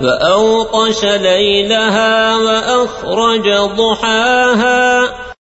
فأوقش ليلها وأخرج ضحاها